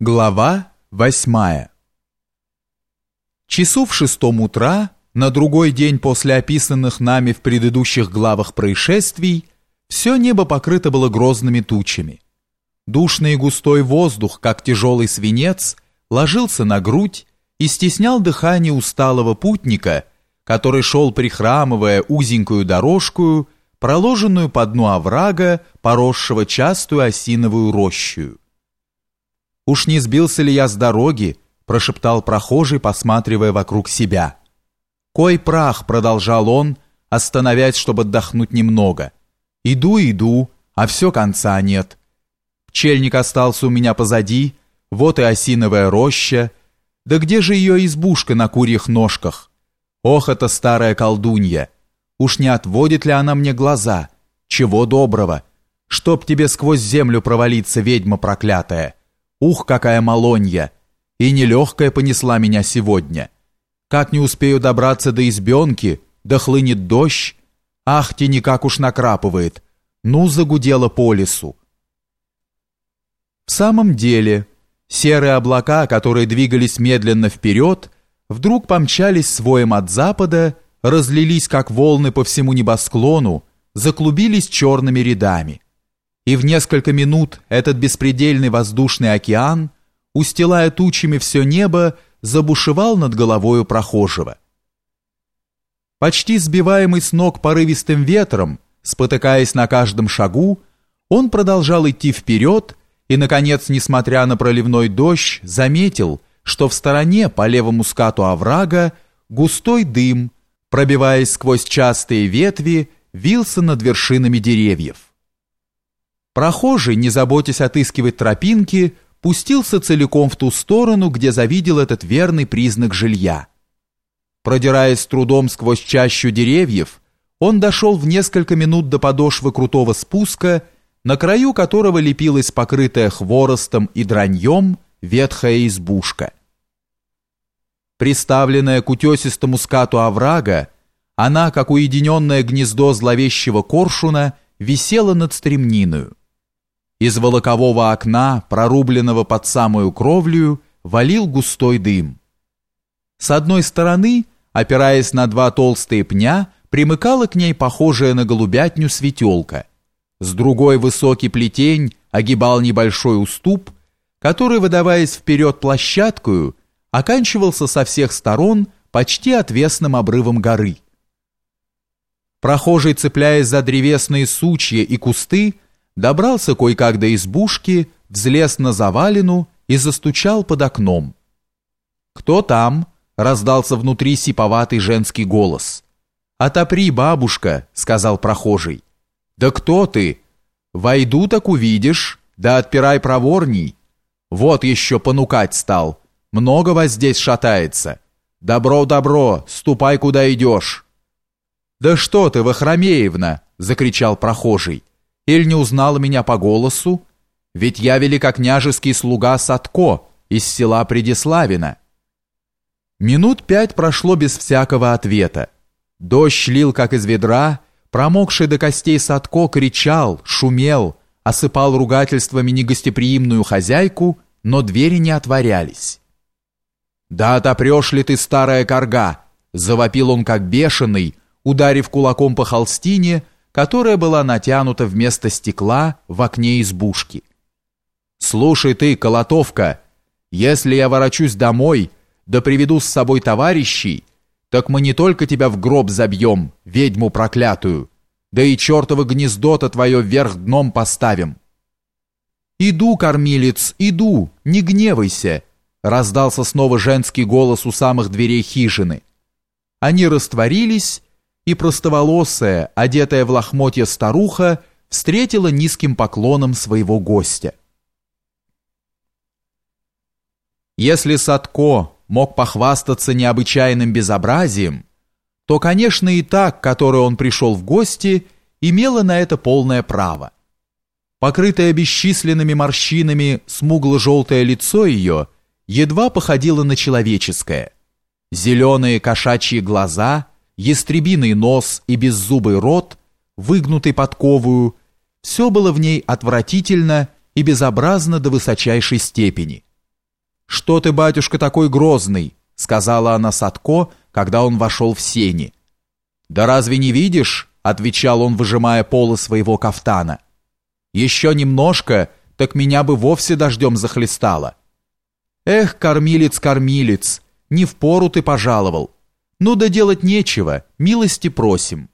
Глава восьмая Часу в шестом утра, на другой день после описанных нами в предыдущих главах происшествий, все небо покрыто было грозными тучами. Душный и густой воздух, как тяжелый свинец, ложился на грудь и стеснял дыхание усталого путника, который шел прихрамывая узенькую дорожку, проложенную по дну оврага, поросшего частую осиновую рощую. «Уж не сбился ли я с дороги?» – прошептал прохожий, посматривая вокруг себя. «Кой прах!» – продолжал он, остановясь, чтобы отдохнуть немного. «Иду, иду, а все конца нет. Пчельник остался у меня позади, вот и осиновая роща. Да где же ее избушка на курьих ножках? Ох, это старая колдунья! Уж не отводит ли она мне глаза? Чего доброго! Чтоб тебе сквозь землю провалиться, ведьма проклятая!» Ух, какая малонья! И нелегкая понесла меня сегодня. Как не успею добраться до избенки, да хлынет дождь, ах, те никак уж накрапывает. Ну, загудело по лесу. В самом деле, серые облака, которые двигались медленно вперед, вдруг помчались своим от запада, разлились как волны по всему небосклону, заклубились черными рядами и в несколько минут этот беспредельный воздушный океан, устилая тучами все небо, забушевал над головою прохожего. Почти сбиваемый с ног порывистым ветром, спотыкаясь на каждом шагу, он продолжал идти вперед и, наконец, несмотря на проливной дождь, заметил, что в стороне по левому скату оврага густой дым, пробиваясь сквозь частые ветви, вился над вершинами деревьев. Прохожий, не заботясь отыскивать тропинки, пустился целиком в ту сторону, где завидел этот верный признак жилья. Продираясь с трудом сквозь чащу деревьев, он дошел в несколько минут до подошвы крутого спуска, на краю которого лепилась покрытая хворостом и драньем ветхая избушка. Приставленная к утесистому скату оврага, она, как уединенное гнездо зловещего коршуна, висела над стремниною. Из волокового окна, прорубленного под самую кровлю, валил густой дым. С одной стороны, опираясь на два толстые пня, примыкала к ней похожая на голубятню светелка. С другой высокий плетень огибал небольшой уступ, который, выдаваясь вперед площадкою, оканчивался со всех сторон почти отвесным обрывом горы. Прохожий, цепляясь за древесные сучья и кусты, добрался кое-как до избушки, взлез на завалину и застучал под окном. «Кто там?» — раздался внутри сиповатый женский голос. «Отопри, бабушка», — сказал прохожий. «Да кто ты?» «Войду, так увидишь, да отпирай проворней». «Вот еще понукать стал. Много вас здесь шатается. Добро, добро, ступай, куда идешь». «Да что ты, Вахромеевна!» — закричал прохожий. Иль не узнала меня по голосу? Ведь я великокняжеский слуга Садко из села Предиславина. Минут пять прошло без всякого ответа. Дождь лил, как из ведра, промокший до костей Садко кричал, шумел, осыпал ругательствами негостеприимную хозяйку, но двери не отворялись. «Да отопрешь ли ты, старая корга?» Завопил он как бешеный, ударив кулаком по холстине, которая была натянута вместо стекла в окне избушки. «Слушай ты, колотовка, если я ворочусь домой, да приведу с собой товарищей, так мы не только тебя в гроб забьем, ведьму проклятую, да и чертово гнездо-то твое вверх дном поставим». «Иду, кормилец, иду, не гневайся!» раздался снова женский голос у самых дверей хижины. Они растворились, и простоволосая, одетая в лохмотья старуха, встретила низким поклоном своего гостя. Если Садко мог похвастаться необычайным безобразием, то, конечно, и так, которой он пришел в гости, имела на это полное право. Покрытое бесчисленными морщинами смугло-желтое лицо ее едва походило на человеческое. Зеленые кошачьи глаза – ястребиный нос и беззубый рот, выгнутый подковую, все было в ней отвратительно и безобразно до высочайшей степени. «Что ты, батюшка, такой грозный?» — сказала она Садко, когда он вошел в сени. «Да разве не видишь?» — отвечал он, выжимая полы своего кафтана. «Еще немножко, так меня бы вовсе дождем захлестало». «Эх, кормилец, кормилец, не в пору ты пожаловал. Ну да делать нечего, милости просим».